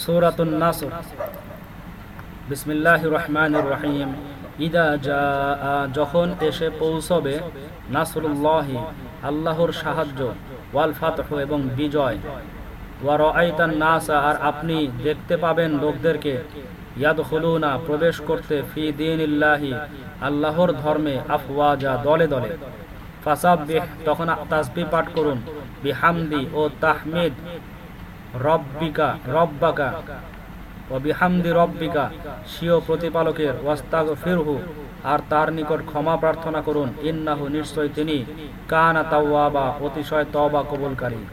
সূরাতুন নাসর বিসমিল্লাহির রহমানির রহিম। ইদা জা যখন এসে পৌঁছবে নাসরুল্লাহি, আল্লাহর সাহায্য, ওয়াল ফাতহ এবং বিজয়। ওয়া রাআইতান নাসা, আর আপনি দেখতে পাবেন লোকদেরকে, ইয়াদখুলুনা, প্রবেশ করতে, ফি দীনিল্লাহি, আল্লাহর ধর্মে আফওয়াজা, দলে দলে। ফাসাব্বিহ, তখন তাসবিহ পাঠ করুন। বিহামদি ও তাহমিদ রব্বিকা, রব্বাকা। ও বিহামদি রব্বিকা সিও প্রতিপালকের ওয়াস্তাগ ফিরহু আর তার নিকট ক্ষমা প্রার্থনা করুন। ইন্নাহু নিশ্চয় তিনি। কানা তাওয়াবা, অতিশয় তওবা কবুলকারী।